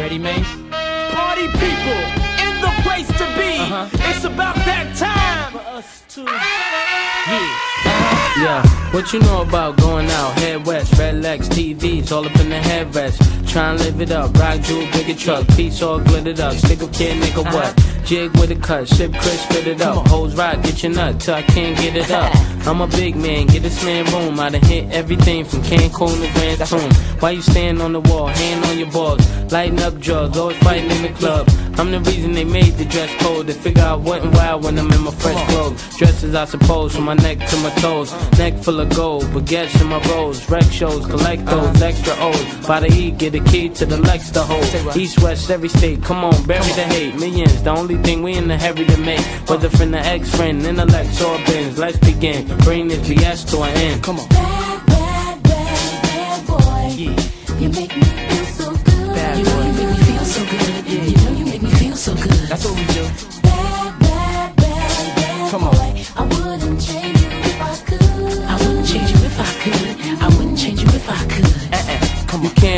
ready, Mase? Party people in the place to be. Uh-huh. It's about that time for us to. Yeah. Yeah, what you know about going out? Head west, red legs, TVs, all up in the headrest. Try and live it up, rock jewel, bigger truck, piece all glittered up. Stick a kid, nigga, what? Jig with a cut, ship Chris, spit it up. Hoes rock, get your nut till I can't get it up. I'm a big man, get this man room. I done hit everything from Cancun to Grand Tune. Why you stand on the wall, hand on your balls, lighting up drugs, always fighting in the club. I'm the reason they made the dress code. They figure out what and why when I'm in my fresh clothes. Dresses, I suppose, from my neck to my toes. Neck full of gold, baguettes in my rolls. Rec shows, collect those extra O's. By the E, get a key to the Lex to hold. East, west, every state, come on, bury the hate. Millions, the only we in the hurry to make. Whether from the ex friend, intellect, or bins. Let's begin. Bring this BS to an end. Come on.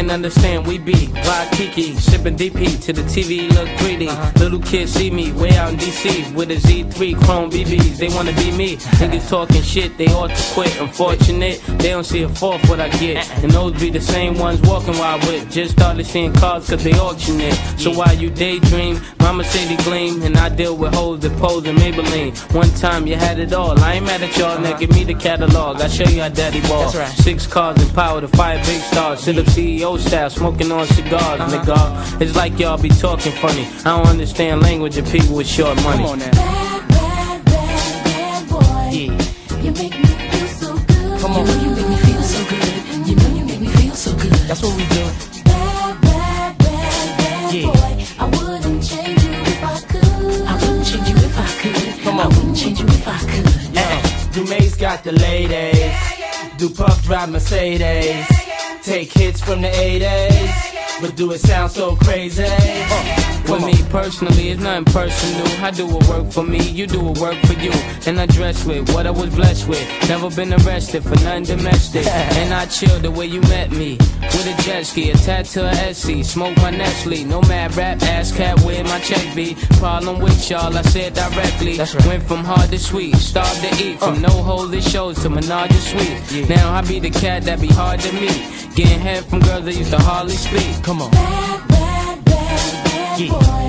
Can't understand, we be Waikiki, shipping DP to the TV look 3D. Uh-huh. Little kids see me way out in DC with a Z3 Chrome BBs. They wanna be me. Niggas talking shit, they ought to quit. Unfortunate, they don't see a fourth what I get. Uh-uh. And those be the same ones walking while I whip. Just started seeing cars cause they auction it. So while you daydream, mama say they gleam. And I deal with hoes that pose in Maybelline. One time you had it all. I ain't mad at y'all, now uh-huh. give me the catalog. I show you how daddy ball. Right. Six cars and power to fire big stars. Sit up CEO style, smoking on cigars, nigga. It's like y'all be talking funny. I don't understand language of people with short money. Come on now. Bad, bad, bad, bad boy. Yeah. You make me feel so good. Come You on. know you make me feel so good. You know you make me feel so good. That's what we do. Bad, bad, bad, bad Yeah. boy. I wouldn't change you if I could. I wouldn't change you if I could. Come on. I wouldn't change you if I could. Uh, Dumaze got the ladies. Do Puff drive Mercedes. Take hits from the 80s. But do it sound so crazy? For me personally, it's nothing personal. I do what work for me, you do what work for you. And I dress with what I was blessed with. Never been arrested for nothing domestic. And I chill the way you met me. With a jet ski, a SC. Smoke my Nestle. No mad rap, ass cat where my check be. Problem with y'all, I said directly. That's right. Went from hard to sweet, starved to eat. From uh. no holy shows to menage a suite. Now I be the cat that be hard to meet. Getting head from girls that used to hardly speak. Come on. Bad, bad, bad, bad Yeah. boy.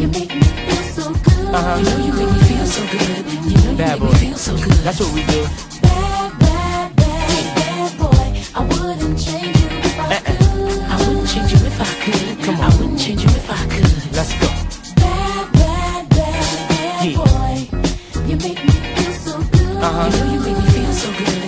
You make me feel so good. Uh-huh. You know you make me feel so good. You know you Bad make boy. me feel so good. That's what we do. Bad, bad, bad, bad boy. I wouldn't change you if I could. I wouldn't change you if I could. Come I wouldn't change you if I could. Let's go. Bad, bad, bad, bad Yeah. boy. You make me feel so good. Uh-huh. You know you make me feel so good.